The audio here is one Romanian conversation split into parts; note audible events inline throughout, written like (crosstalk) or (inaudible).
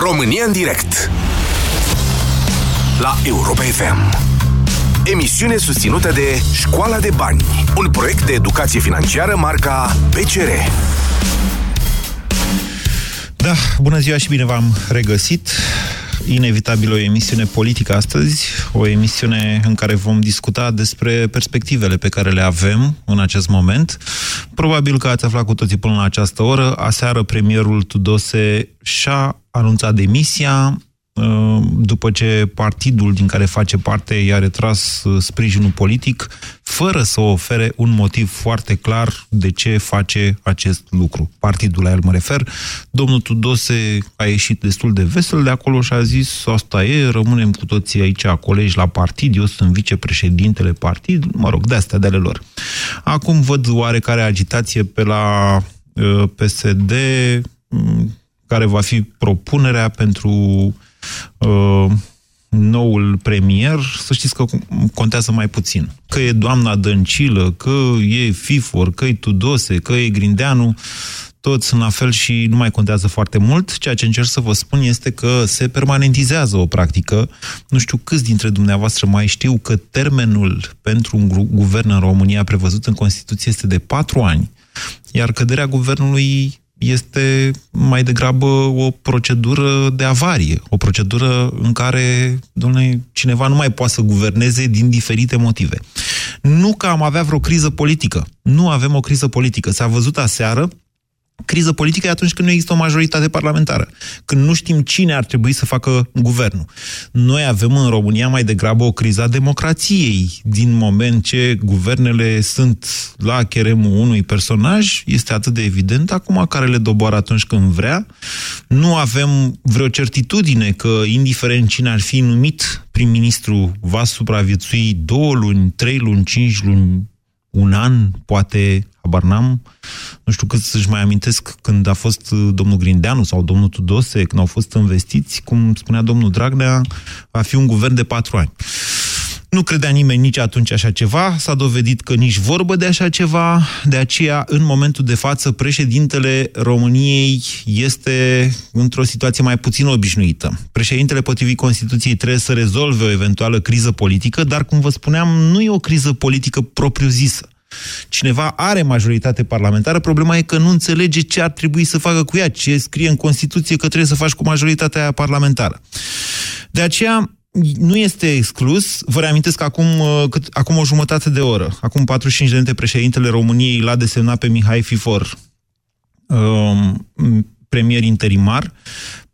România în direct. La Europa FM Emisiune susținută de Școala de Bani Un proiect de educație financiară marca PCR Da, bună ziua și bine v-am regăsit inevitabil o emisiune politică astăzi, o emisiune în care vom discuta despre perspectivele pe care le avem în acest moment. Probabil că ați aflat cu toții până la această oră. Aseară premierul Tudose și-a anunțat demisia, Uh, după ce partidul din care face parte i-a retras uh, sprijinul politic, fără să ofere un motiv foarte clar de ce face acest lucru. Partidul la el mă refer. Domnul Tudose a ieșit destul de vesel de acolo și a zis asta e, rămânem cu toții aici colegi la partid, eu sunt vicepreședintele partid, mă rog, de-astea de ale lor. Acum văd oarecare agitație pe la uh, PSD, mm, care va fi propunerea pentru uh, noul premier, să știți că contează mai puțin. Că e doamna Dăncilă, că e Fifor, că e Tudose, că e Grindeanu, toți sunt la fel și nu mai contează foarte mult. Ceea ce încerc să vă spun este că se permanentizează o practică. Nu știu câți dintre dumneavoastră mai știu că termenul pentru un guvern în România prevăzut în Constituție este de patru ani, iar căderea guvernului este mai degrabă o procedură de avarie, o procedură în care, domnule, cineva nu mai poate să guverneze din diferite motive. Nu că am avea vreo criză politică. Nu avem o criză politică. S-a văzut aseară Criză politică e atunci când nu există o majoritate parlamentară, când nu știm cine ar trebui să facă guvernul. Noi avem în România mai degrabă o criză a democrației. Din moment ce guvernele sunt la cheremul unui personaj, este atât de evident acum care le doboară atunci când vrea. Nu avem vreo certitudine că, indiferent cine ar fi numit prim-ministru, va supraviețui două luni, trei luni, cinci luni, un an, poate, habar n-am, nu știu cât să-și mai amintesc când a fost uh, domnul Grindeanu sau domnul Tudose, când au fost investiți, cum spunea domnul Dragnea, va fi un guvern de patru ani. Nu credea nimeni nici atunci așa ceva, s-a dovedit că nici vorbă de așa ceva, de aceea, în momentul de față, președintele României este într-o situație mai puțin obișnuită. Președintele, potrivit Constituției, trebuie să rezolve o eventuală criză politică, dar, cum vă spuneam, nu e o criză politică propriu-zisă. Cineva are majoritate parlamentară, problema e că nu înțelege ce ar trebui să facă cu ea, ce scrie în Constituție că trebuie să faci cu majoritatea parlamentară. De aceea, nu este exclus, vă reamintesc că acum, uh, cât, acum o jumătate de oră, acum 45 de minute, președintele României l-a desemnat pe Mihai Fifor um, premier interimar.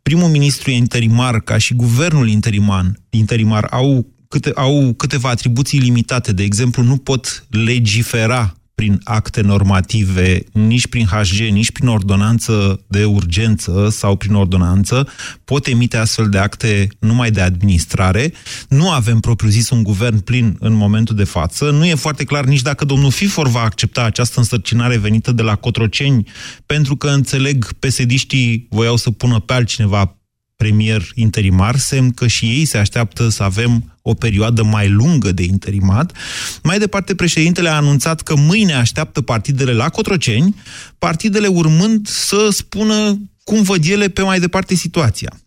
Primul ministru interimar, ca și guvernul interiman, interimar, au, câte, au câteva atribuții limitate. De exemplu, nu pot legifera prin acte normative, nici prin HG, nici prin ordonanță de urgență sau prin ordonanță, pot emite astfel de acte numai de administrare. Nu avem propriu-zis un guvern plin în momentul de față. Nu e foarte clar nici dacă domnul Fifor va accepta această însărcinare venită de la Cotroceni, pentru că înțeleg pesediștii voiau să pună pe altcineva premier interimar, semn că și ei se așteaptă să avem o perioadă mai lungă de interimat. Mai departe, președintele a anunțat că mâine așteaptă partidele la Cotroceni, partidele urmând să spună cum văd ele pe mai departe situația.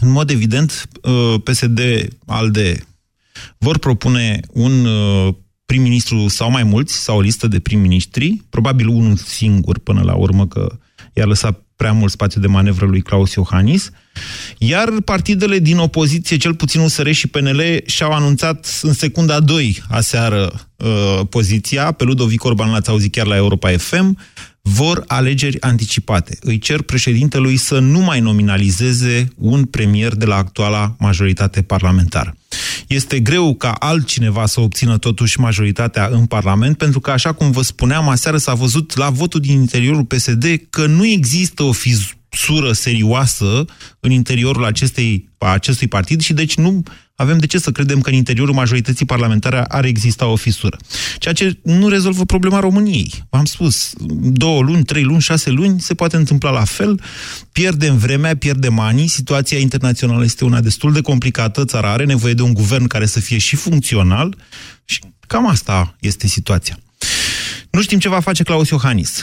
În mod evident, uh, PSD, ALDE vor propune un uh, prim-ministru sau mai mulți, sau o listă de prim-ministri, probabil unul singur până la urmă, că i-a lăsat prea mult spațiu de manevră lui Claus Iohannis, iar partidele din opoziție, cel puțin USR și PNL, și-au anunțat în secunda 2 aseară uh, poziția, pe Ludovic Orban l-ați auzit chiar la Europa FM, vor alegeri anticipate. Îi cer președintelui să nu mai nominalizeze un premier de la actuala majoritate parlamentară. Este greu ca altcineva să obțină totuși majoritatea în Parlament, pentru că, așa cum vă spuneam, aseară s-a văzut la votul din interiorul PSD că nu există o fisură serioasă în interiorul acestei, acestui partid și deci nu avem de ce să credem că în interiorul majorității parlamentare ar exista o fisură. Ceea ce nu rezolvă problema României. V-am spus, două luni, trei luni, șase luni, se poate întâmpla la fel, pierdem vremea, pierdem ani, situația internațională este una destul de complicată, țara are nevoie de un guvern care să fie și funcțional și cam asta este situația. Nu știm ce va face Claus Iohannis,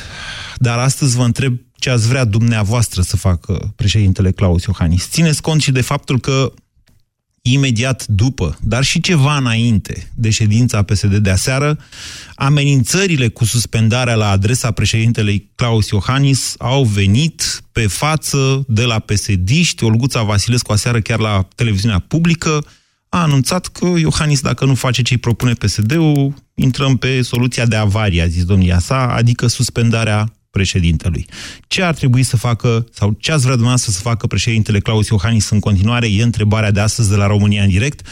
dar astăzi vă întreb ce ați vrea dumneavoastră să facă președintele Claus Iohannis. Țineți cont și de faptul că imediat după, dar și ceva înainte de ședința PSD de aseară, amenințările cu suspendarea la adresa președintelui Claus Iohannis au venit pe față de la PSD-ști. Olguța Vasilescu aseară chiar la televiziunea publică a anunțat că Iohannis, dacă nu face ce îi propune PSD-ul, intrăm pe soluția de avarie, a zis domnia sa, adică suspendarea președintelui. Ce ar trebui să facă, sau ce ați vrea dumneavoastră să facă președintele Claus Iohannis în continuare, e întrebarea de astăzi de la România în direct. 0372069599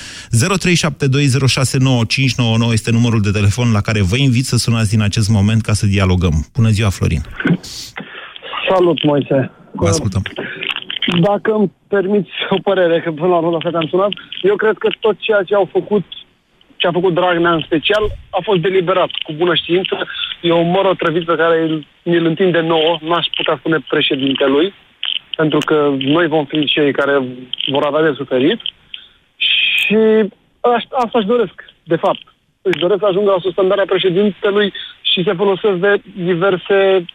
este numărul de telefon la care vă invit să sunați din acest moment ca să dialogăm. Bună ziua, Florin! Salut, Moise! Vă ascultăm! Dacă îmi permiți o părere, că până la urmă la am sunat, eu cred că tot ceea ce au făcut ce a făcut Dragnea în special a fost deliberat, cu bună știință. E o mără trăvit pe care mi-l întinde nouă, nu aș putea spune președintelui, pentru că noi vom fi cei care vor avea de suferit. Și asta își doresc, de fapt. Își doresc să ajungă la suspendarea președintelui și se folosesc de diverse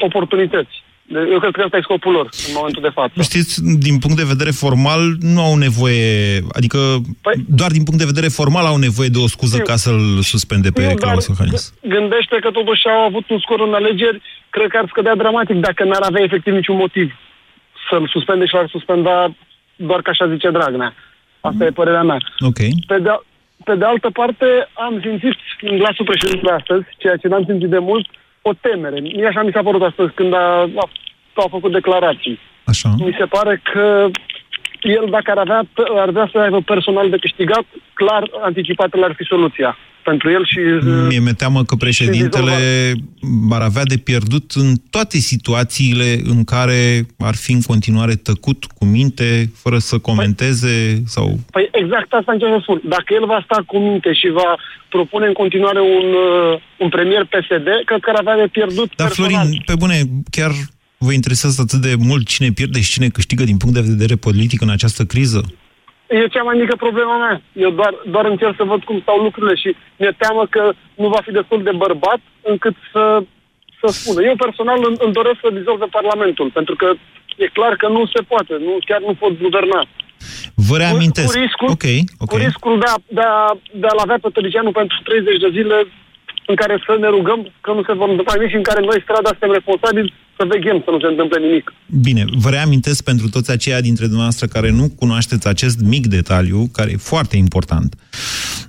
oportunități. Eu cred că ăsta e scopul lor în momentul de față. Știți, din punct de vedere formal, nu au nevoie, adică păi, doar din punct de vedere formal au nevoie de o scuză eu, ca să-l suspende pe Claus Iohannis. Gândește că totuși au avut un scor în alegeri, cred că ar scădea dramatic dacă n-ar avea efectiv niciun motiv să-l suspende și l-ar suspenda doar ca așa zice Dragnea. Asta mm. e părerea mea. Ok. Pe de, pe de altă parte, am simțit în glasul președintelui astăzi, ceea ce n-am simțit de mult, o temere. Mie așa mi s-a părut astăzi când a, a, a făcut declarații. Așa. Mi se pare că el, dacă ar avea, ar vrea să aibă personal de câștigat, clar anticipat ar fi soluția pentru el și... Mie mi-e teamă că președintele ar avea de pierdut în toate situațiile în care ar fi în continuare tăcut cu minte, fără să comenteze păi, sau... Păi exact asta încerc să spun. Dacă el va sta cu minte și va propune în continuare un, uh, un premier PSD, cred că ar avea de pierdut Dar personal. Florin, pe bune, chiar vă interesează atât de mult cine pierde și cine câștigă din punct de vedere politic în această criză? E cea mai mică problema mea. Eu doar, doar încerc să văd cum stau lucrurile și mi-e teamă că nu va fi destul de bărbat încât să, să spună. Eu personal îmi, îmi doresc să dizolve Parlamentul, pentru că e clar că nu se poate, nu, chiar nu pot guverna. Vă reamintesc. Cu, cu riscul, okay, okay. Cu riscul de, a, de, a, de a-l avea pe Tăricianu pentru 30 de zile în care să ne rugăm că nu se vor întâmpla nimic și în care noi, strada, suntem responsabili să veghem să nu se întâmple nimic. Bine, vă reamintesc pentru toți aceia dintre dumneavoastră care nu cunoașteți acest mic detaliu, care e foarte important,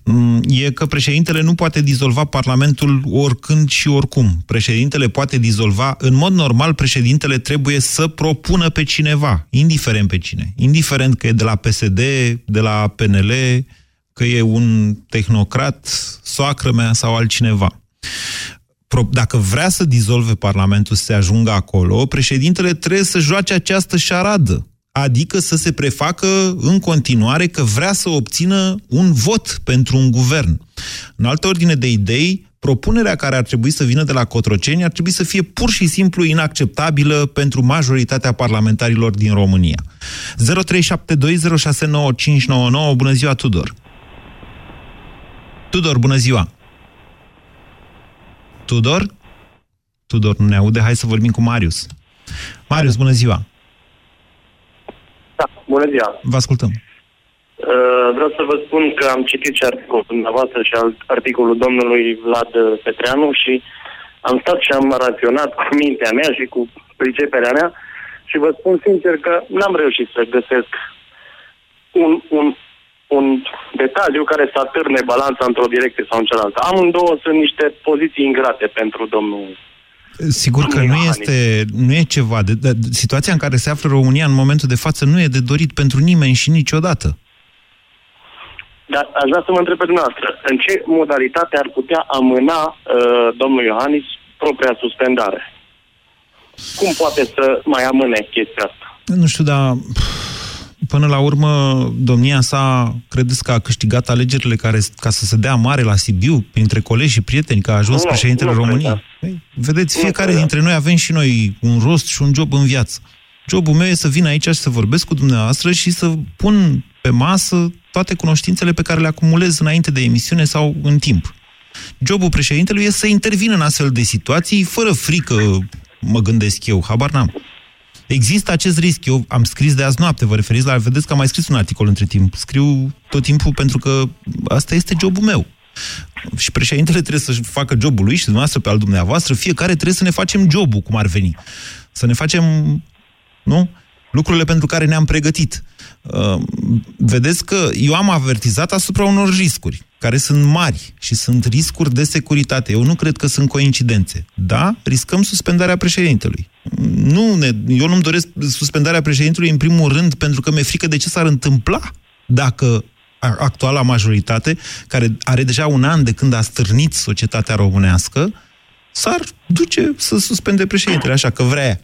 mm, e că președintele nu poate dizolva Parlamentul oricând și oricum. Președintele poate dizolva, în mod normal, președintele trebuie să propună pe cineva, indiferent pe cine. Indiferent că e de la PSD, de la PNL, că e un tehnocrat, soacră mea sau altcineva. Dacă vrea să dizolve Parlamentul, să se ajungă acolo, președintele trebuie să joace această șaradă. Adică să se prefacă în continuare că vrea să obțină un vot pentru un guvern. În altă ordine de idei, propunerea care ar trebui să vină de la Cotroceni ar trebui să fie pur și simplu inacceptabilă pentru majoritatea parlamentarilor din România. 0372069599 Bună ziua, Tudor! Tudor, bună ziua! Tudor? Tudor nu ne aude, hai să vorbim cu Marius. Marius, bună ziua! Da, bună ziua! Vă ascultăm. Uh, vreau să vă spun că am citit și articolul dumneavoastră și articolul domnului Vlad Petreanu și am stat și am raționat cu mintea mea și cu priceperea mea și vă spun sincer că n-am reușit să găsesc un, un un detaliu care să atârne balanța într-o direcție sau în cealaltă. Amândouă sunt niște poziții ingrate pentru domnul Sigur că nu este, nu e ceva. De, de, situația în care se află România în momentul de față nu e de dorit pentru nimeni și niciodată. Dar aș vrea să mă întreb pe dumneavoastră, în ce modalitate ar putea amâna uh, domnul Iohannis propria suspendare? Cum poate să mai amâne chestia asta? Nu știu, dar până la urmă, domnia sa, credeți că a câștigat alegerile care, ca să se dea mare la Sibiu, printre colegi și prieteni, că a ajuns nu, președintele nu României? Păi, vedeți, fiecare dintre noi avem și noi un rost și un job în viață. Jobul meu e să vin aici și să vorbesc cu dumneavoastră și să pun pe masă toate cunoștințele pe care le acumulez înainte de emisiune sau în timp. Jobul președintelui e să intervină în astfel de situații, fără frică mă gândesc eu, habar n-am. Există acest risc. Eu am scris de azi noapte, vă referiți la... Vedeți că am mai scris un articol între timp. Scriu tot timpul pentru că asta este jobul meu. Și președintele trebuie să facă jobul lui și dumneavoastră pe al dumneavoastră. Fiecare trebuie să ne facem jobul, cum ar veni. Să ne facem, nu? Lucrurile pentru care ne-am pregătit. Uh, vedeți că eu am avertizat asupra unor riscuri care sunt mari și sunt riscuri de securitate. Eu nu cred că sunt coincidențe. Da, riscăm suspendarea președintelui. Nu ne, eu nu-mi doresc suspendarea președintelui în primul rând pentru că mi-e frică de ce s-ar întâmpla dacă actuala majoritate, care are deja un an de când a stârnit societatea românească, s-ar duce să suspende președintele, așa că vrea.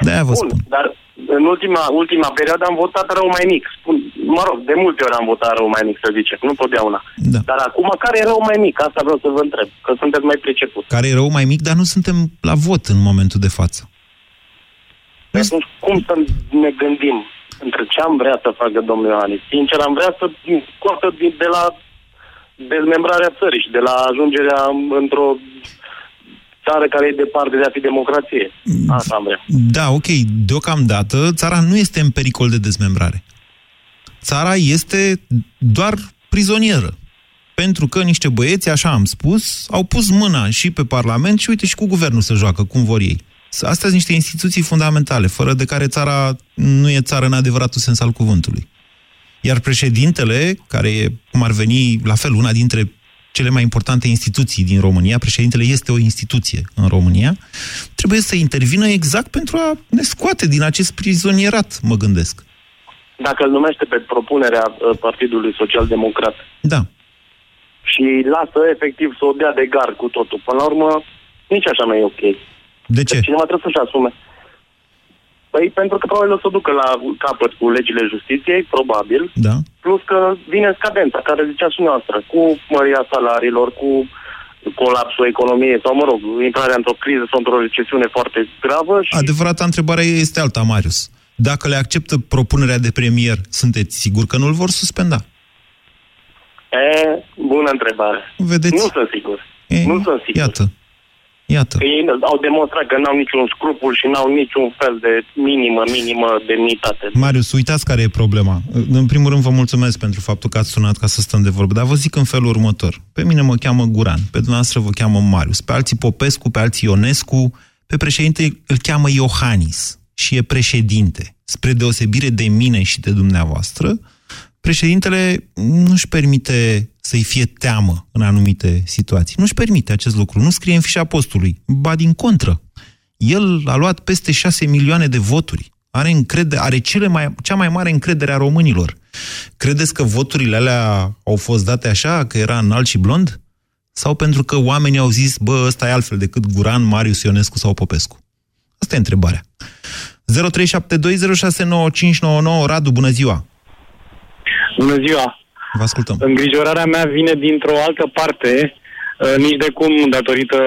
De-aia vă Bun, spun. dar în ultima, ultima perioadă am votat rău mai mic. Spun, mă rog, de multe ori am votat rău mai mic, să zicem, nu totdeauna. Da. Dar acum, care e rău mai mic? Asta vreau să vă întreb, că sunteți mai priceput. Care e rău mai mic, dar nu suntem la vot în momentul de față. Păi Atunci, cum să ne gândim între ce am vrea să facă domnul Iohannis? Sincer, am vrea să scoată din- de la dezmembrarea țării și de la ajungerea într-o țară care e departe de a fi democrație. Asta am vrea. Da, ok. Deocamdată, țara nu este în pericol de dezmembrare. Țara este doar prizonieră. Pentru că niște băieți, așa am spus, au pus mâna și pe Parlament și uite și cu guvernul să joacă cum vor ei. Astea sunt niște instituții fundamentale, fără de care țara nu e țară în adevăratul sens al cuvântului. Iar președintele, care e, cum ar veni, la fel, una dintre cele mai importante instituții din România, președintele este o instituție în România, trebuie să intervină exact pentru a ne scoate din acest prizonierat, mă gândesc. Dacă îl numește pe propunerea uh, Partidului Social Democrat Da. și lasă efectiv să o dea de gar cu totul, până la urmă, nici așa nu e ok. De ce? Deci cineva trebuie să-și asume. Păi pentru că probabil o să ducă la capăt cu legile justiției, probabil, Da. Plus că vine scadența, care zicea și noastră, cu măria salariilor, cu colapsul economiei sau, mă rog, intrarea într-o criză sau într-o recesiune foarte gravă și Adevărata întrebare este alta, Marius. Dacă le acceptă propunerea de premier, sunteți sigur că nu-l vor suspenda? e, bună întrebare. Vedeți? Nu sunt sigur. E, nu sunt sigur. Iată. Iată. Că ei au demonstrat că n-au niciun scrupul și n-au niciun fel de minimă, minimă demnitate. Marius, uitați care e problema. În primul rând vă mulțumesc pentru faptul că ați sunat ca să stăm de vorbă, dar vă zic în felul următor. Pe mine mă cheamă Guran, pe dumneavoastră vă cheamă Marius, pe alții Popescu, pe alții Ionescu, pe președinte îl cheamă Iohannis și e președinte. Spre deosebire de mine și de dumneavoastră, președintele nu-și permite să-i fie teamă în anumite situații. Nu-și permite acest lucru. Nu scrie în fișa postului. Ba din contră. El a luat peste 6 milioane de voturi. Are, încredere, are cele mai, cea mai mare încredere a românilor. Credeți că voturile alea au fost date așa, că era înalt și blond? Sau pentru că oamenii au zis, bă, ăsta e altfel decât Guran, Marius Ionescu sau Popescu? Asta e întrebarea. 0372069599 Radu, bună ziua! Bună ziua! Vă ascultăm. Îngrijorarea mea vine dintr-o altă parte, uh, nici de cum datorită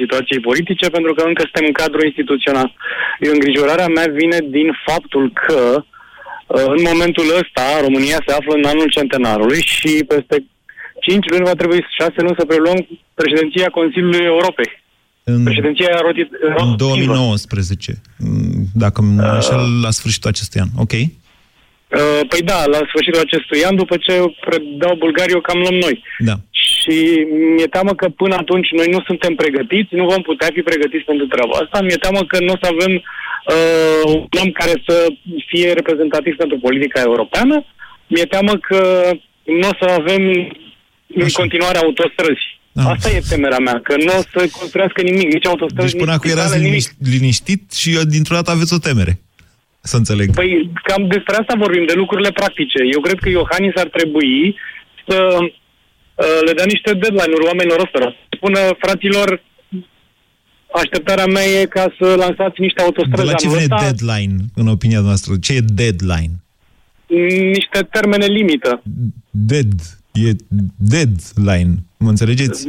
situației politice, pentru că încă suntem în cadru instituțional. Îngrijorarea mea vine din faptul că uh, în momentul ăsta România se află în anul centenarului și peste 5 luni va trebui 6 luni să preluăm președinția Consiliului Europei. În, Președinția rotit, în rotativă. 2019, dacă nu mă înșel, la sfârșitul acestui an. Ok? Uh, Păi da, la sfârșitul acestui an, după ce predau Bulgaria, o cam luăm noi. Da. Și mi-e teamă că până atunci noi nu suntem pregătiți, nu vom putea fi pregătiți pentru treaba asta. Mi-e teamă că nu o să avem uh, un om care să fie reprezentativ pentru politica europeană. Mi-e teamă că nu o să avem în Așa. continuare autostrăzi. Da. Asta e temerea mea, că nu o să construiască nimic, nici autostrăzi, Deci până nici acum erați spitale, nimic. liniș- liniștit și uh, dintr-o dată aveți o temere. Să înțeleg. Păi cam despre asta vorbim, de lucrurile practice. Eu cred că Iohannis ar trebui să uh, le dea niște deadline-uri oamenilor ăstora. Să Spună, fraților, așteptarea mea e ca să lansați niște De autostrăzi la ce anul vine ăsta, deadline, în opinia noastră? Ce e deadline? niște termene limită. Dead. E deadline. Mă înțelegeți?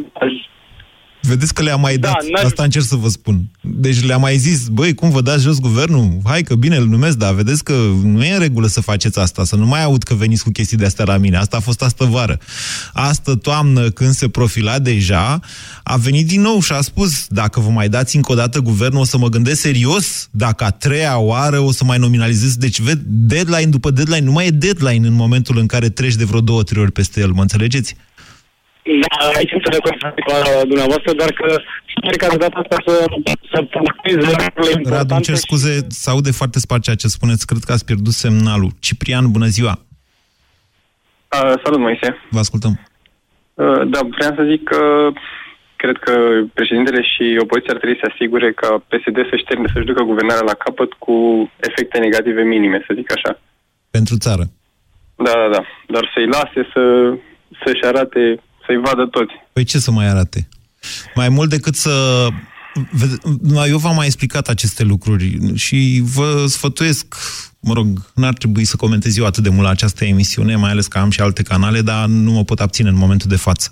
Vedeți că le-a mai Da, dat. n-aș- Asta încerc să vă spun. Deci le-a mai zis, băi, cum vă dați jos guvernul? Hai că bine îl numesc, dar vedeți că nu e în regulă să faceți asta, să nu mai aud că veniți cu chestii de astea la mine. Asta a fost astă vară. Astă toamnă, când se profila deja, a venit din nou și a spus, dacă vă mai dați încă o dată guvernul, o să mă gândesc serios dacă a treia oară o să mai nominalizez. Deci, ved, deadline după deadline, nu mai e deadline în momentul în care treci de vreo două, trei ori peste el, mă înțelegeți? Da, aici sunt de acord cu dumneavoastră, dar că sper că de data asta să, să puncteze lucrurile importante. Radu, îmi cer și- scuze, să aude foarte spart ceea ce spuneți. Cred că ați pierdut semnalul. Ciprian, bună ziua! Uh, salut, Moise. Vă ascultăm. Uh, da, vreau să zic că cred că președintele și opoziția ar trebui să asigure ca PSD să-și termine, să-și ducă guvernarea la capăt cu efecte negative minime, să zic așa. Pentru țară. Da, da, da. Dar să-i lase să, să-și arate, să-i vadă toți. Păi ce să mai arate? Mai mult decât să... Vede- Eu v-am mai explicat aceste lucruri și vă sfătuiesc, mă rog, n-ar trebui să comentez eu atât de mult la această emisiune, mai ales că am și alte canale, dar nu mă pot abține în momentul de față.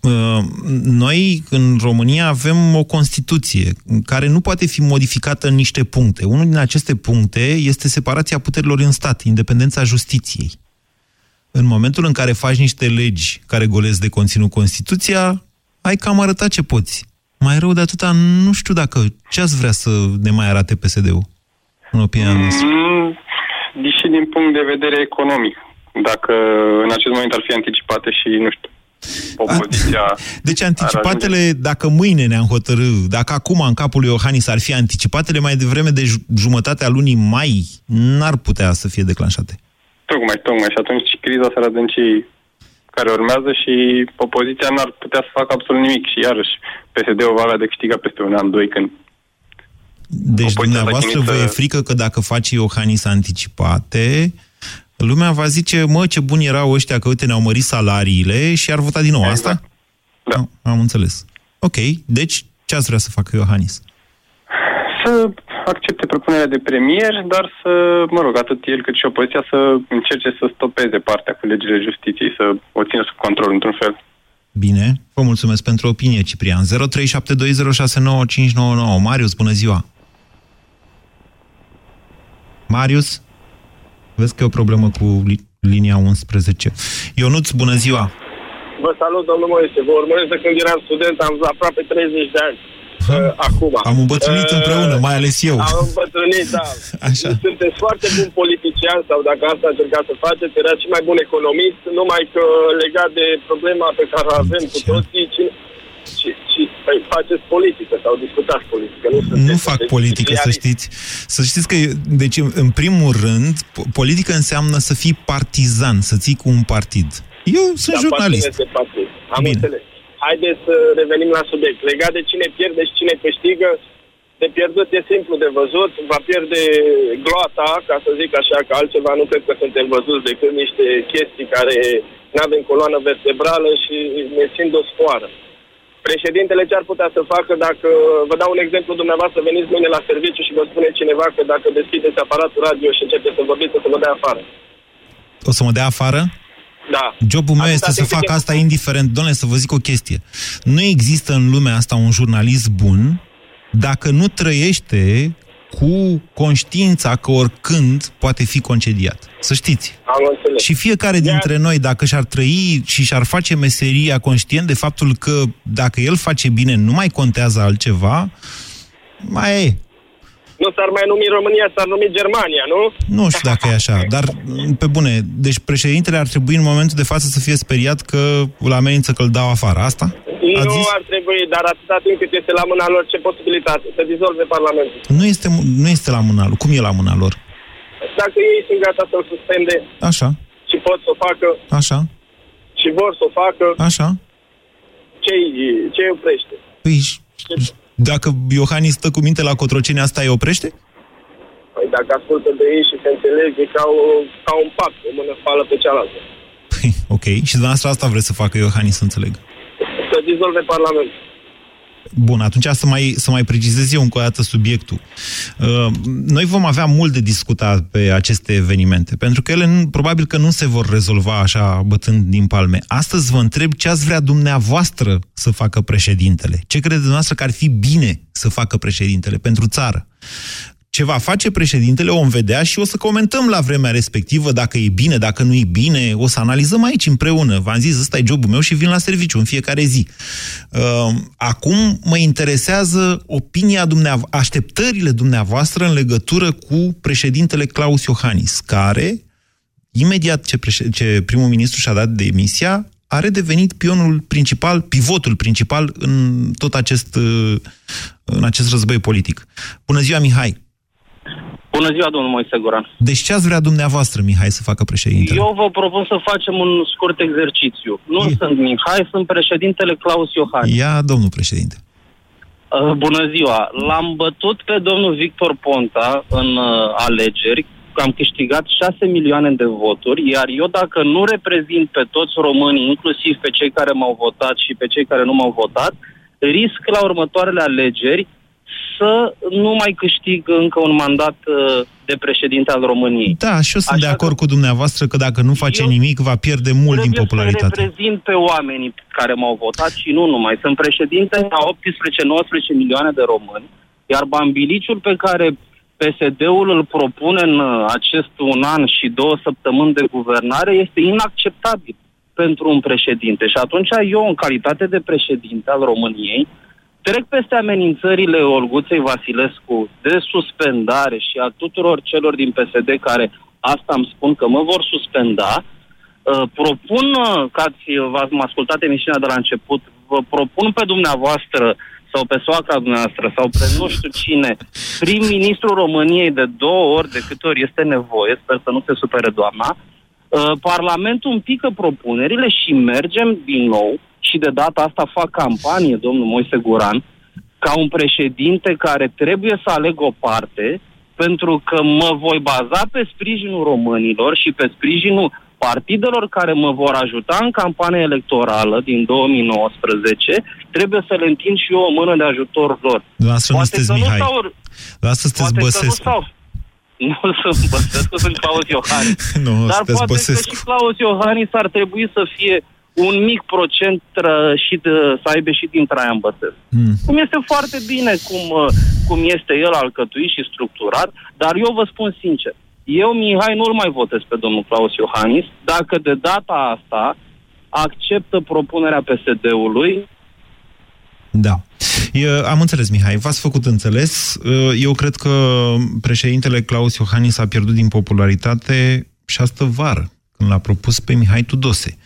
Uh, Noi, în România, avem o Constituție care nu poate fi modificată în niște puncte. Unul din aceste puncte este separația puterilor în stat, independența justiției. În momentul în care faci niște legi care golesc de conținut Constituția, ai cam arătat ce poți. Mai rău de atâta, nu știu dacă ce ați vrea să ne mai arate PSD-ul, în opinia noastră. Mm, deși din punct de vedere economic, dacă în acest moment ar fi anticipate și, nu știu, opoziția... (laughs) Deci anticipatele, dacă mâine ne-am hotărât, dacă acum în capul lui Iohannis ar fi anticipatele mai devreme de ju- jumătatea lunii mai, n-ar putea să fie declanșate. Tocmai, tocmai. Și atunci criza s-ar adânci care urmează și opoziția n-ar putea să facă absolut nimic. Și iarăși PSD-ul va avea de câștigat peste un an, doi, când Deci Opoziția dumneavoastră s-a vă chinuit e să- frică că dacă face Iohannis anticipate, lumea va zice, mă, ce buni erau ăștia că, uite, ne-au mărit salariile și ar vota din nou. Asta? Exact. Da. Am, am înțeles. Ok, deci ce ați vrea să facă Iohannis? Să accepte propunerea de premier, dar să, mă rog, atât el cât și opoziția să încerce să stopeze partea cu legile justiției, să o țină sub control într-un fel. Bine, vă mulțumesc pentru opinie, Ciprian. 0372069599. Marius, bună ziua! Marius? Vezi că e o problemă cu li- linia 11. Ionuț, bună ziua! Vă salut, domnul Moise. Vă urmăresc de când eram student, am aproape 30 de ani. Uh, acum. Am îmbătrânit Uh, împreună, mai ales eu. Am îmbătrânit, da. (laughs) Așa. Sunteți foarte bun politician sau dacă asta încercați să faceți, era și mai bun economist, numai că legat de problema pe care o avem cu toții, cine, și, și păi, faceți politică sau discutați politică. Nu, Nu sunteți fac politică, să specialiști. știți. Să știți că, deci, în primul rând, po- politică înseamnă să fii partizan, să ții cu un partid. Eu sunt Dar jurnalist. partid este partid. Am Bine. înțeles. Haideți să revenim la subiect. Legat de cine pierde și cine câștigă, de pierdut e simplu de văzut. Va pierde gloata, ca să zic așa, că altceva nu cred că suntem văzuți decât niște chestii care nu avem coloană vertebrală și ne țin de o sfoară. Președintele ce ar putea să facă dacă, vă dau un exemplu, dumneavoastră veniți mâine la serviciu și vă spune cineva că dacă deschideți aparatul radio și începeți să vorbiți, o să vă dea afară. O să mă dea afară? Da. Jobul meu Atâta este să timp cât fac e- asta indiferent. Doamne, să vă zic o chestie. Nu există în lumea asta un jurnalist bun dacă nu trăiește cu conștiința că oricând poate fi concediat. Să știți. Am înțeles. Și fiecare dintre noi, dacă și-ar trăi și și-ar face meseria conștient de faptul că dacă el face bine, nu mai contează altceva, mai e. Nu s-ar mai numi România, s-ar numi Germania, nu? Nu știu dacă e așa, dar pe bune, deci președintele ar trebui în momentul de față să fie speriat că îl amenință că îl dau afară. Asta? Ați Nu zis? ar trebui, dar atâta timp cât este la mâna lor, ce posibilitate? Să dizolve Parlamentul. Nu este, nu este la mâna lor. Cum e la mâna lor? Dacă ei sunt gata să-l suspende Așa, și pot să o facă așa, și vor să o facă, așa. ce-i, ce-i oprește? Păi, și- dacă Iohannis stă cu minte la Cotroceni, asta îi oprește? Păi dacă ascultă de ei și se înțeleg, e ca, o, ca un pact, o mână spală pe cealaltă. Păi, ok. Și dumneavoastră asta vreți să facă Iohannis, să înțeleg. Să dizolve Parlamentul. Bun, atunci să mai, să mai precizez eu încă o dată subiectul. Uh, noi vom avea mult de discutat pe aceste evenimente, pentru că ele probabil că nu se vor rezolva așa bătând din palme. Astăzi vă întreb ce ați vrea dumneavoastră să facă președintele. Ce credeți dumneavoastră că ar fi bine să facă președintele pentru țară? Ce va face președintele o vom vedea și o să comentăm la vremea respectivă dacă e bine, dacă nu e bine, o să analizăm aici împreună. V-am zis, ăsta e jobul meu și vin la serviciu în fiecare zi. Uh, acum mă interesează opinia dumneavoastră, așteptările dumneavoastră în legătură cu președintele Claus Iohannis, care, imediat ce, ce primul ministru și-a dat demisia, a redevenit pionul principal, pivotul principal în tot acest, uh, în acest război politic. Bună ziua, Mihai! Bună ziua, domnul Moise Goran. Deci ce ați vrea dumneavoastră, Mihai, să facă președintele? Eu vă propun să facem un scurt exercițiu. Nu e... sunt Mihai, sunt președintele Claus Iohannis. Ia, domnul președinte. Uh, bună ziua! L-am bătut pe domnul Victor Ponta în uh, alegeri, am câștigat 6 milioane de voturi, iar eu dacă nu reprezint pe toți românii, inclusiv pe cei care m-au votat și pe cei care nu m-au votat, risc la următoarele alegeri să nu mai câștig încă un mandat uh, de președinte al României. Da, și eu sunt Așa de acord că cu dumneavoastră că dacă nu face nimic, va pierde mult din popularitate. Să reprezint pe oamenii care m-au votat și nu numai. Sunt președinte a 18-19 milioane de români, iar bambiliciul pe care PSD-ul îl propune în uh, acest un an și două săptămâni de guvernare este inacceptabil pentru un președinte. Și atunci eu, în calitate de președinte al României, Trec peste amenințările Olguței Vasilescu de suspendare și a tuturor celor din PSD care asta îmi spun că mă vor suspenda. Uh, propun, uh, că ați, v-ați ascultat emisiunea de la început, vă propun pe dumneavoastră sau pe soacra dumneavoastră sau pe nu știu cine, prim-ministrul României de două ori de câte ori este nevoie, sper să nu se supere doamna, uh, Parlamentul împică propunerile și mergem din nou și de data asta fac campanie, domnul Moise Guran, ca un președinte care trebuie să aleg o parte, pentru că mă voi baza pe sprijinul românilor și pe sprijinul partidelor care mă vor ajuta în campania electorală din 2019, trebuie să le întind și eu o mână de ajutor lor. Lasă nu sunteți Mihai. Nu sau... Lasă sunteți Băsescu. Nu, nu sunt Băsescu, sunt Claus (laughs) Iohannis. nu, Dar poate Băsescu. că și Claus Iohannis ar trebui să fie un mic procent și de, să aibă și din Traian Băsescu. Mm. Cum este foarte bine cum, uh, cum este el alcătuit și structurat, dar eu vă spun sincer, eu, Mihai, nu-l mai votez pe domnul Claus Iohannis dacă de data asta acceptă propunerea PSD-ului. Da. Eu, am înțeles, Mihai, v-ați făcut înțeles. Eu cred că președintele Claus Iohannis a pierdut din popularitate și asta vară când l-a propus pe Mihai Tudose.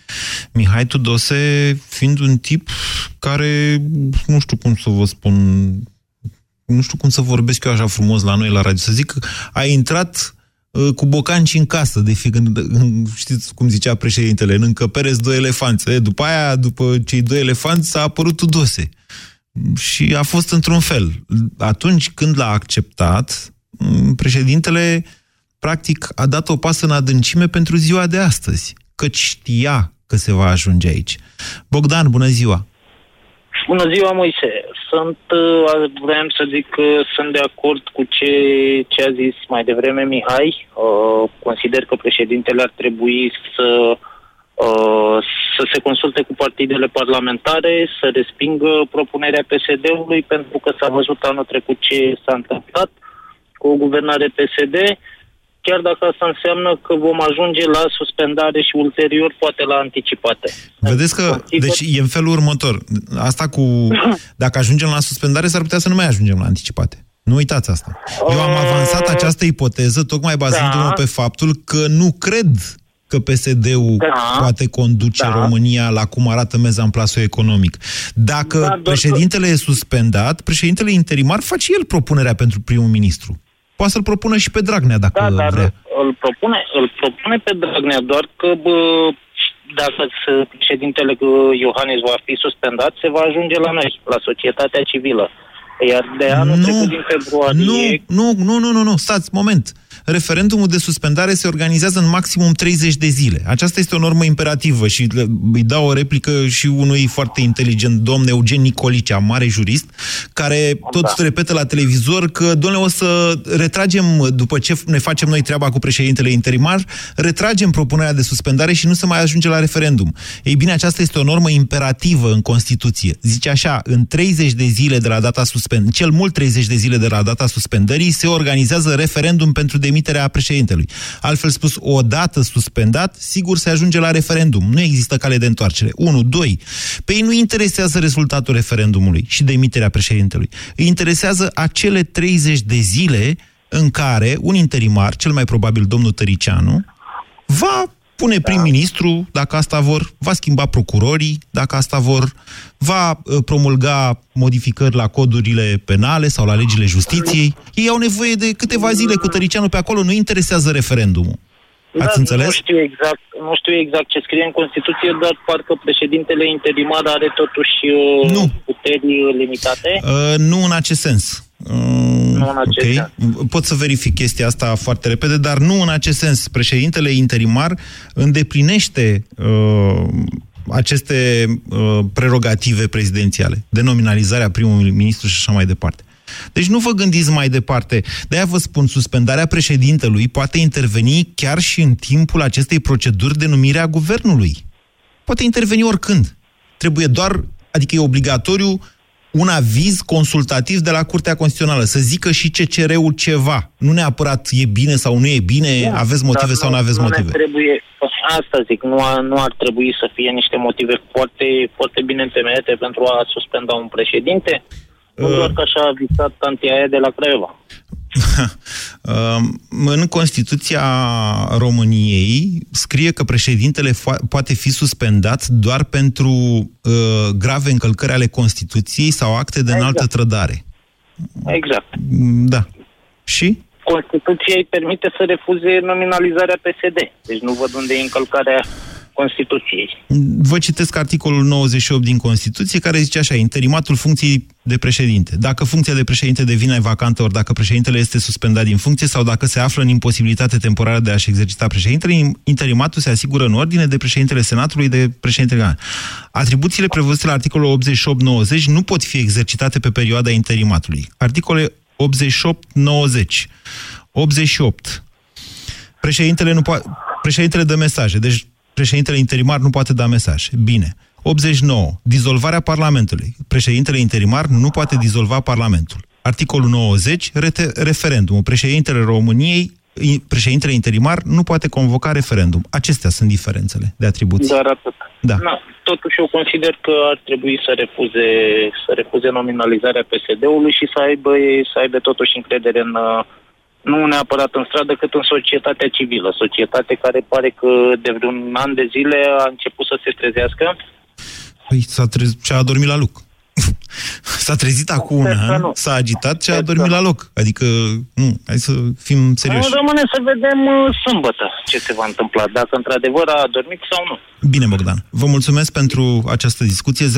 Mihai Tudose fiind un tip care, nu știu cum să vă spun, nu știu cum să vorbesc eu așa frumos la noi la radio, să zic, a intrat uh, cu bocanci în casă, de fi când, (laughs) știți cum zicea președintele, în încăpere doi elefanți. După aia, după cei doi elefanți, s-a apărut Tudose. Și a fost într-un fel. Atunci când l-a acceptat, președintele practic a dat o pasă în adâncime pentru ziua de astăzi, căci știa că se va ajunge aici. Bogdan, bună ziua! Bună ziua, Moise! Sunt, uh, vreau să zic că sunt de acord cu ce, ce a zis mai devreme Mihai. Uh, consider că președintele ar trebui să, uh, să se consulte cu partidele parlamentare, să respingă propunerea PSD-ului, pentru că s-a văzut anul trecut ce s-a întâmplat cu o guvernare PSD chiar dacă asta înseamnă că vom ajunge la suspendare și ulterior poate la anticipate. Vedeți că, deci e în felul următor. Asta cu, (clears throat) dacă ajungem la suspendare, s-ar putea să nu mai ajungem la anticipate. Nu uitați asta. Eu am avansat uh, această ipoteză tocmai bazându-mă da. pe faptul că nu cred că PSD-ul da, poate conduce da. România la cum arată mezamplasul economic. Dacă da, președintele că... e suspendat, președintele interimar face el propunerea pentru primul ministru. Poate să-l propună și pe Dragnea, dacă da, dar vrea. Îl propune, îl propune pe Dragnea, doar că bă, dacă președintele Iohannis va fi suspendat, se va ajunge la noi, la societatea civilă. Iar de anul nu, trecut din februarie... Nu, nu, nu, nu, nu, nu, stați, moment. Referendumul de suspendare se organizează în maximum 30 de zile. Aceasta este o normă imperativă și îi dau o replică și unui foarte inteligent domn, Eugen Nicolicea, mare jurist, care tot da. repetă la televizor că, domnule, o să retragem, după ce ne facem noi treaba cu președintele interimar, retragem propunerea de suspendare și nu se mai ajunge la referendum. Ei bine, aceasta este o normă imperativă în Constituție. Zice așa, în 30 de zile de la data suspendării, cel mult 30 de zile de la data suspendării, se organizează referendum pentru demiterea președintelui. Altfel spus, o dată suspendat, sigur se ajunge la referendum. Nu există cale de întoarcere. 1. 2. Pe ei nu interesează rezultatul referendumului și demiterea președintelui. Îi interesează acele 30 de zile în care un interimar, cel mai probabil domnul Tăricianu, va pune da. prim-ministru, dacă asta vor, va schimba procurorii, dacă asta vor, va uh, promulga modificări la codurile penale sau la legile justiției. Ei au nevoie de câteva zile cu Tăricianu pe acolo, nu interesează referendumul. Da, Ați înțeles? Nu știu, exact, nu știu exact ce scrie în Constituție, dar parcă președintele interimar are totuși uh, nu. puteri limitate. Uh, nu în acest sens. Nu în acest okay. sens. Pot să verific chestia asta foarte repede, dar nu în acest sens. Președintele interimar îndeplinește uh, aceste uh, prerogative prezidențiale, denominalizarea primului ministru și așa mai departe. Deci nu vă gândiți mai departe. De-aia vă spun, suspendarea președintelui poate interveni chiar și în timpul acestei proceduri de numire a guvernului. Poate interveni oricând. Trebuie doar, adică e obligatoriu un aviz consultativ de la Curtea Constituțională, să zică și CCR-ul ceva. Nu neapărat e bine sau nu e bine, da, aveți motive sau nu aveți nu motive. Trebuie, asta zic, nu, ar, nu ar trebui să fie niște motive foarte, foarte bine întemeiate pentru a suspenda un președinte. Nu uh. doar că așa a visat tantia de la Craiova. (laughs) în Constituția României scrie că președintele poate fi suspendat doar pentru uh, grave încălcări ale Constituției sau acte de înaltă exact. trădare. Exact. Da. Și? Constituția îi permite să refuze nominalizarea PSD. Deci nu văd unde e încălcarea Constituției. Vă citesc articolul 98 din Constituție, care zice așa, interimatul funcției de președinte. Dacă funcția de președinte devine vacantă, ori dacă președintele este suspendat din funcție sau dacă se află în imposibilitate temporară de a-și exercita președintele, interimatul se asigură în ordine de președintele Senatului, de președintele Atribuțiile prevăzute la articolul 88-90 nu pot fi exercitate pe perioada interimatului. Articole 88-90. 88. Președintele, nu po- președintele dă mesaje. Deci președintele interimar nu poate da mesaj. Bine. 89. Dizolvarea Parlamentului. Președintele interimar nu poate dizolva Parlamentul. Articolul 90. referendumul. Președintele României președintele interimar nu poate convoca referendum. Acestea sunt diferențele de atribuții. Dar atât. Da. Na, totuși eu consider că ar trebui să refuze, să refuze nominalizarea PSD-ului și să aibă, să aibă totuși încredere în, nu neapărat în stradă, cât în societatea civilă. Societate care pare că de vreun an de zile a început să se trezească. Păi s-a trez... și a dormit la loc. (laughs) S-a trezit acum un an, s-a agitat și a dormit la loc. Adică, nu, hai să fim serioși. Rămâne să vedem uh, sâmbătă ce se va întâmpla, dacă într-adevăr a dormit sau nu. Bine, Bogdan. Vă mulțumesc pentru această discuție. 0372069599.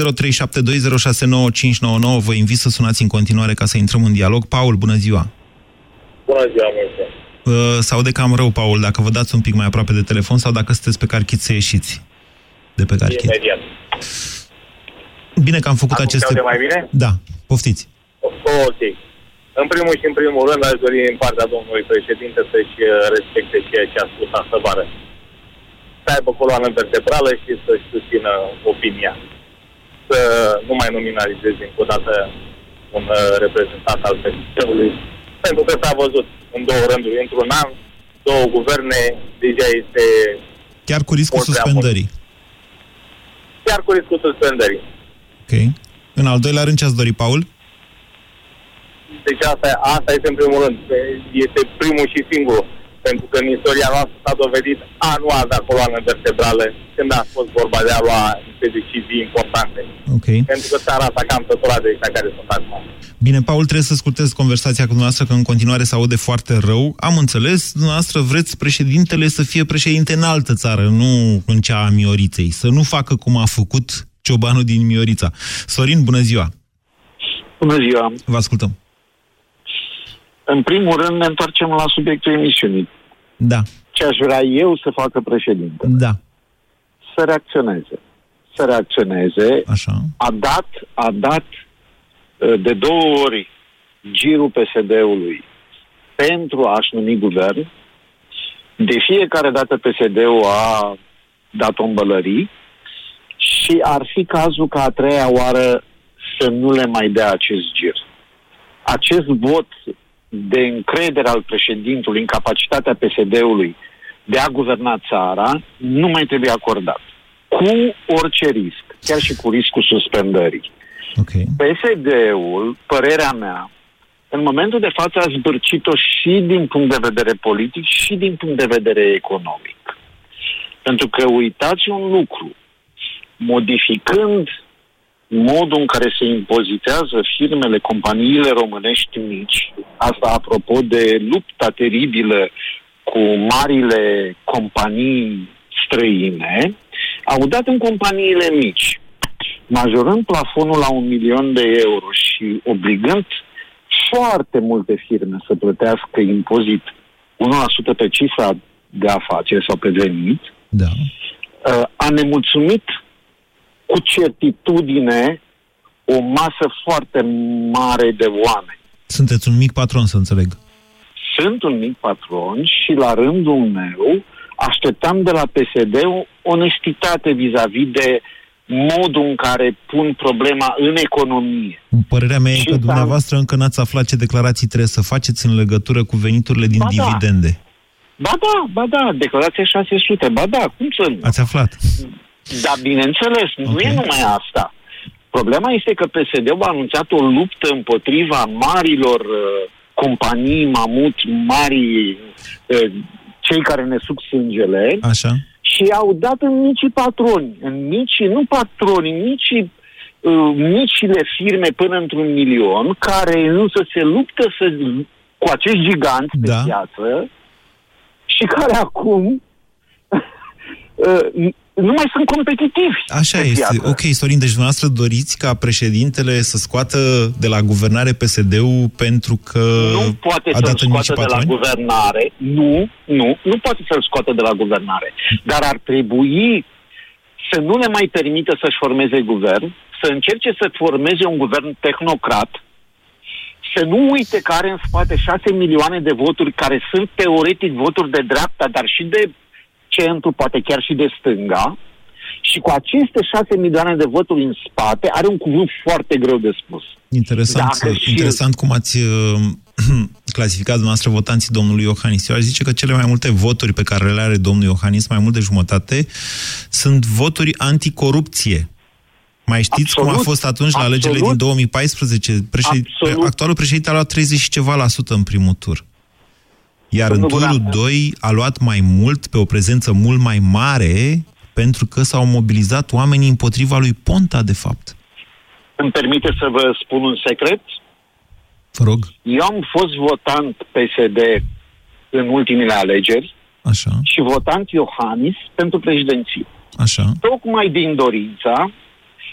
Vă invit să sunați în continuare ca să intrăm în dialog. Paul, bună ziua! Bună ziua, Moise. Uh, sau de cam rău, Paul, dacă vă dați un pic mai aproape de telefon sau dacă sunteți pe carchit să ieșiți de pe carchit. Imediat. Bine că am făcut Acum aceste... mai bine? Da, poftiți. Ok. În primul și în primul rând aș dori în partea domnului președinte să-și uh, respecte ceea ce a spus asta vară. Să aibă coloană vertebrală și să-și susțină opinia. Să nu mai nominalizeze încă o dată un uh, reprezentant al PSD-ului pentru că s-a văzut în două rânduri, într-un an, două guverne, deja este... Chiar cu riscul suspendării. Chiar cu riscul suspendării. Ok. În al doilea rând, ce ați dori, Paul? Deci asta, asta este în primul rând. Este primul și singurul. Pentru că în istoria noastră s-a dovedit anual de coloană vertebrală când a fost vorba de a lua niște decizii importante. Okay. Pentru că țara asta cam săturat de ăștia care sunt acum. Bine, Paul, trebuie să scurtez conversația cu dumneavoastră, că în continuare se aude foarte rău. Am înțeles, dumneavoastră vreți președintele să fie președinte în altă țară, nu în cea a Mioriței. Să nu facă cum a făcut ciobanul din Miorița. Sorin, bună ziua! Bună ziua! Vă ascultăm. În primul rând ne întoarcem la subiectul emisiunii. Da. Ce aș vrea eu să facă președinte? Da. Să reacționeze. Să reacționeze. Așa. A dat, a dat uh, de două ori girul PSD-ului pentru a-și numi guvern. De fiecare dată PSD-ul a dat o îmbălării și ar fi cazul ca a treia oară să nu le mai dea acest gir. Acest vot de încredere al președintului în capacitatea PSD-ului de a guverna țara nu mai trebuie acordat. Cu orice risc, chiar și cu riscul suspendării. Okay. PSD-ul, părerea mea, în momentul de față a zbârcit-o și din punct de vedere politic și din punct de vedere economic. Pentru că uitați un lucru, modificând modul în care se impozitează firmele, companiile românești mici, asta apropo de lupta teribilă cu marile companii străine, au dat în companiile mici, majorând plafonul la un milion de euro și obligând foarte multe firme să plătească impozit 1% pe cifra de afaceri sau pe venit, Da. uh, a nemulțumit cu certitudine o masă foarte mare de oameni. Sunteți un mic patron, să înțeleg. Sunt un mic patron și la rândul meu așteptam de la PSD o onestitate vis-a-vis de modul în care pun problema în economie. Părerea mea e Și că s-a- dumneavoastră încă n-ați aflat ce declarații trebuie să faceți în legătură cu veniturile din Ba da. dividende. Ba da, ba da, declarația 600, ba da, cum să nu? Ați aflat? Da, bineînțeles, nu Ok. e numai asta. Problema este că PSD-ul a anunțat o luptă împotriva marilor uh, companii, mamut, mari, uh, cei care ne suc sângele Așa? și au dat în micii patroni, în micii, nu patroni, în micii, uh, micile firme până într-un milion, care însă se luptă să, cu acești giganți pe Da. piață și care acum (laughs) uh, nu mai sunt competitivi. Așa pe este. piață. Ok, Sorin, deci dumneavoastră doriți ca președintele să scoată de la guvernare PSD-ul pentru că nu poate a să-l dat în mici scoată de la patroni? guvernare. Nu, nu, nu poate să-l scoată de la guvernare. Dar ar trebui să nu le mai permită să-și formeze guvern, să încerce să formeze un guvern tehnocrat, să nu uite că are în spate șase milioane de voturi care sunt teoretic voturi de dreapta, dar și de centru, poate chiar și de stânga, și cu aceste șase milioane de voturi în spate are un cuvânt foarte greu de spus. Interesant, Dacă și- interesant cum ați uh, (clears throat) clasificat dumneavoastră votanții domnului Iohannis. Eu aș zice că cele mai multe voturi pe care le are domnul Iohannis, mai mult de jumătate, sunt voturi anticorupție. Mai știți Absolut, cum a fost atunci la alegerile absolut. din 2014? Președ... Absolut. Actualul președinte a luat 30 și ceva la sută în primul tur. Iar în Domnul turul Guran. 2 a luat mai mult, pe o prezență mult mai mare, pentru că s-au mobilizat oamenii împotriva lui Ponta, de fapt. Îmi permite să vă spun un secret? Vă rog, Eu am fost votant PSD în ultimele alegeri așa, și votant Iohannis pentru președinție. așa. Tocmai din dorința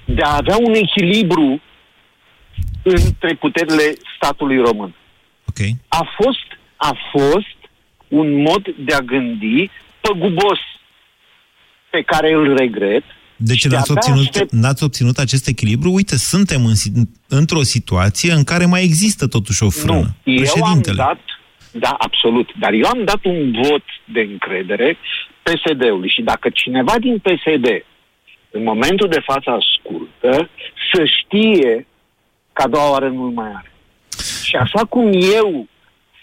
de a avea un echilibru între puterile statului român. Ok. A fost, a fost un mod de a gândi păgubos pe care îl regret. De ce Și n-ați de-abia obținut, aștept- n-ați obținut acest echilibru? Uite, suntem în, si- într-o situație în care mai există totuși o frână. Nu, eu am Președintele. dat, da, absolut, dar eu am dat un vot de încredere PSD-ului și dacă cineva din PSD în momentul de față ascultă, să știe că a doua oară nu-l mai are. Și așa cum eu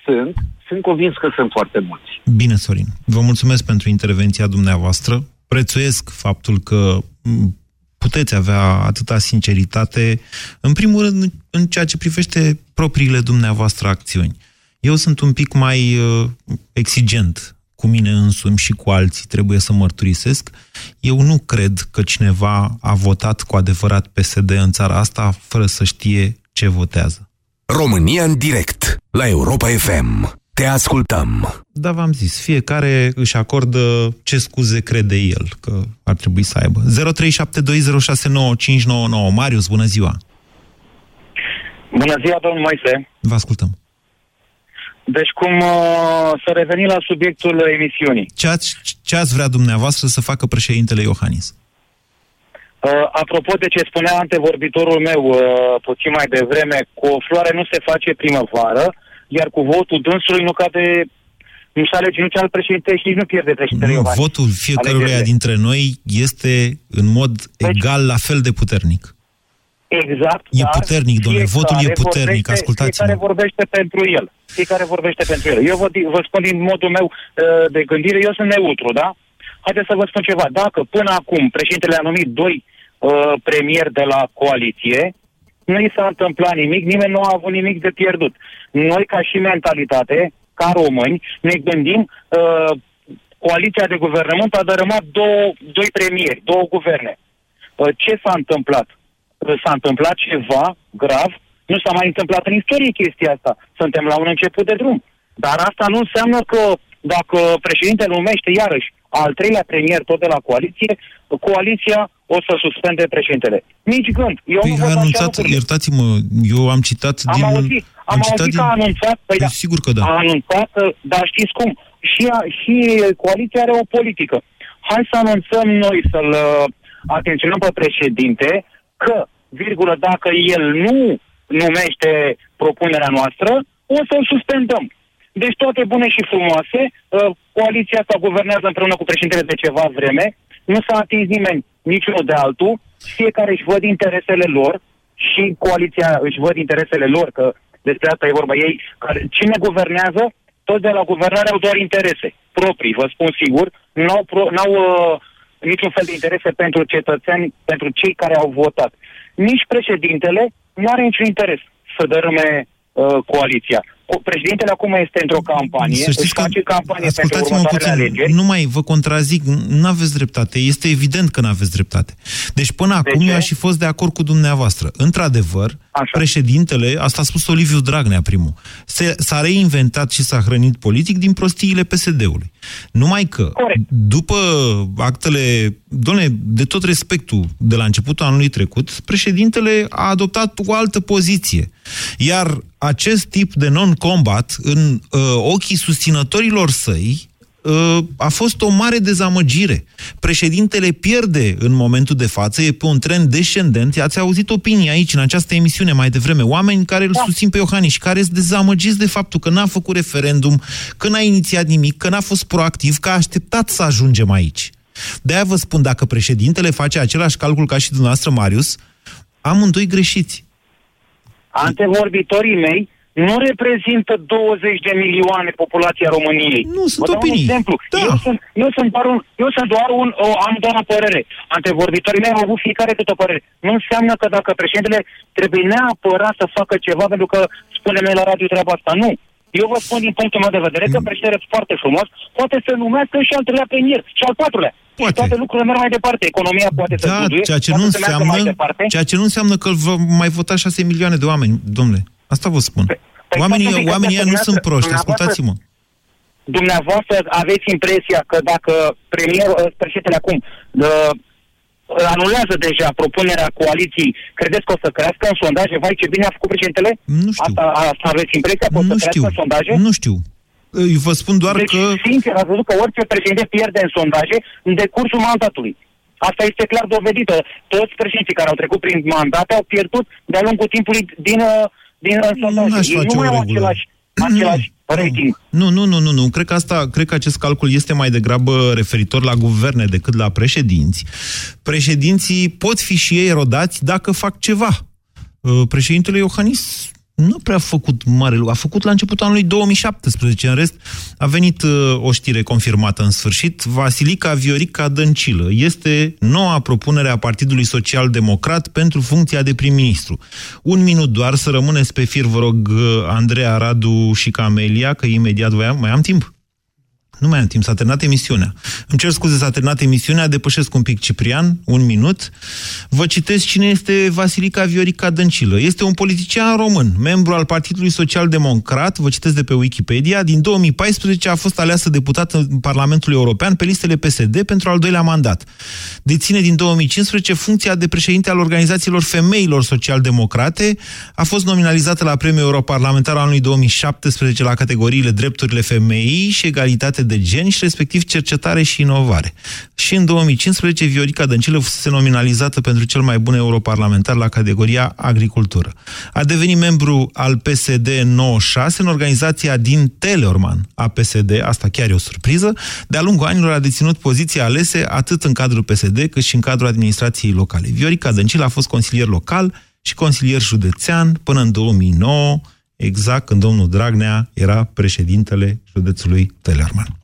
sunt, sunt convins că sunt foarte mulți. Bine, Sorin. Vă mulțumesc pentru intervenția dumneavoastră. Prețuiesc faptul că m, puteți avea atâta sinceritate, în primul rând, în ceea ce privește propriile dumneavoastră acțiuni. Eu sunt un pic mai uh, exigent cu mine însumi și cu alții, trebuie să mărturisesc. Eu nu cred că cineva a votat cu adevărat PSD în țara asta fără să știe ce votează. România în direct la Europa FM. Te ascultăm. Da, v-am zis, fiecare își acordă ce scuze crede el că ar trebui să aibă. 0372069599. Marius, bună ziua! Bună ziua, domnul Moise. Vă ascultăm. Deci cum uh, să revenim la subiectul emisiunii. Ce ați, ce ați vrea dumneavoastră să facă președintele Iohannis? Uh, apropo de ce spunea antevorbitorul meu uh, puțin mai devreme, cu o floare nu se face primăvară, iar cu votul dânsului nu cade nu se alege nici alt președinte și nici nu pierde președintele Nu, Iohannis. votul fiecăruia Alegerile. dintre noi este în mod egal la fel de puternic. Exact. E dar puternic, domnule, votul e fiecare puternic, vorbește- ascultați-mă. Fiecare vorbește pentru el. Fiecare vorbește pentru el. Eu vă, di- vă spun din modul meu uh, de gândire, eu sunt neutru, da? Haideți să vă spun ceva. Dacă până acum președintele a numit doi uh, premieri de la coaliție, nu i s-a întâmplat nimic, nimeni nu a avut nimic de pierdut. Noi, ca și mentalitate, ca români, ne gândim, uh, coaliția de guvernământ a dărâmat două, doi premieri, două guverne. Uh, ce s-a întâmplat? Uh, S-a întâmplat ceva grav, nu s-a mai întâmplat în istorie chestia asta. Suntem la un început de drum. Dar asta nu înseamnă că dacă președintele numește iarăși al treilea premier tot de la coaliție, coaliția o să suspende președintele. Nici gând. Eu Păi nu a văd așa anunțat, lucrurile. iertați-mă, eu am citat Am din... auzit, am, citat auzit din... că a anunțat, păi da, sigur că da. a anunțat, dar știți cum, și, a, și coaliția are o politică. Hai să anunțăm noi să-l uh, atenționăm pe președinte că, virgulă, dacă el nu numește propunerea noastră, o să-l suspendăm. Deci toate bune și frumoase, uh, coaliția asta guvernează împreună cu președintele de ceva vreme, nu s-a atins nimeni niciunul de altul, fiecare își văd interesele lor și coaliția își văd interesele lor, că despre asta e vorba. Ei, care, cine guvernează, toți de la guvernare au doar interese proprii, vă spun sigur, n-au, pro, n-au uh, niciun fel de interese pentru cetățeni, pentru cei care au votat. Nici președintele nu are niciun interes să dărâme uh, coaliția. Co- Președintele acum este într-o campanie, Să știți își că, face campanie pentru ascultați-mă următoarele puțin, alegeri. nu mai vă contrazic, nu aveți dreptate, este evident că nu aveți dreptate. Deci până acum ce? eu aș fi fost de acord cu dumneavoastră. Într-adevăr, președintele, asta a spus Oliviu Dragnea primul, se, s-a reinventat și s-a hrănit politic din prostiile PSD-ului. Numai că, după actele, doamne, de tot respectul de la începutul anului trecut, președintele a adoptat o altă poziție. Iar acest tip de non-combat, în uh, ochii susținătorilor săi, uh, a fost o mare dezamăgire. Președintele pierde în momentul de față, e pe un trend descendent. Ați auzit opinii aici, în această emisiune mai devreme, oameni care îl susțin pe Iohannis și care sunt dezamăgiți de faptul că n-a făcut referendum, că n-a inițiat nimic, că n-a fost proactiv, că a așteptat să ajungem aici. De-aia vă spun, dacă președintele face același calcul ca și dumneavoastră, Marius, amândoi greșiți. Antevorbitorii mei nu reprezintă 20 de milioane populația României. Nu, sunt Vă dau opinii. un exemplu. Da. Eu, sunt, eu sunt doar un, eu sunt doar un, o, am doar o părere. Antevorbitorii mei au avut fiecare câte o părere. Nu înseamnă că dacă președintele trebuie neapărat să facă ceva pentru că spune noi la radio treaba asta. Nu. Eu vă spun din punctul meu de vedere că președintele foarte frumos poate să numească și al treilea premier și al patrulea. Poate. Și toate lucrurile merg mai departe. Economia poate să Da, buduie, ceea ce, poate nu să meargă mai înseamnă, departe. ceea ce nu înseamnă că îl vă mai vota 6 milioane de oameni, domnule. Asta vă spun. Păi, oamenii stați un pic, oamenii ăia nu dumneavoastră- sunt proști, dumneavoastră- ascultați-mă. dumneavoastră aveți impresia că dacă premierul, ă, președintele acum uh, anulează deja propunerea coaliției, credeți că o să crească în sondaje? Vai, ce bine a făcut președintele? Nu știu. Asta, asta aveți impresia că o să Nu crească știu. în sondaje? Nu știu. Eu vă spun doar deci, că... sincer, ați văzut că orice președinte pierde în sondaje în decursul mandatului. Asta este clar dovedită. Toți președinții care au trecut prin mandate au pierdut de-a lungul timpului din, uh, din uh, sondaje. n-aș Ei face nu mai o au regulă. același, același rating. Nu, nu, nu, nu, nu. Cred că, asta, cred că acest calcul este mai degrabă referitor la guverne decât la președinți. Președinții pot fi și ei erodați dacă fac ceva. Uh, Președintele Iohannis nu prea a făcut mare lucru. A făcut la începutul anului 2017. În rest, a venit uh, o știre confirmată în sfârșit. Vasilica Viorica Dăncilă este noua propunere a Partidului Social Democrat pentru funcția de prim-ministru. Un minut doar să rămâneți pe fir, vă rog, uh, Andreea, Radu și Camelia, că imediat voi am, mai am timp. Nu mai am timp, s-a terminat emisiunea. Îmi cer scuze, s-a terminat emisiunea, depășesc un pic Ciprian, un minut. Vă citesc cine este Vasilica Viorica Dăncilă. Este un politician român, membru al Partidului Social Democrat, vă citesc de pe Wikipedia. Din 2014 a fost aleasă deputat în Parlamentul European pe listele PSD pentru al doilea mandat. Deține din 2015 funcția de președinte al organizațiilor femeilor social-democrate. A fost nominalizată la Premiul Europarlamentar anului 2017 la categoriile Drepturile Femeii și Egalitate de Gen și respectiv Cercetare și Inovare. Și în 2015 Viorica Dăncilă fusese nominalizată pentru cel mai bun europarlamentar la categoria Agricultură. A devenit membru al PSD 96 în organizația din Teleorman a PSD, asta chiar e o surpriză. De-a lungul anilor a deținut poziții alese atât în cadrul PSD cât și în cadrul administrației locale. Viorica Dăncilă a fost consilier local și consilier județean până în 2009, exact când domnul Dragnea era președintele județului Teleorman.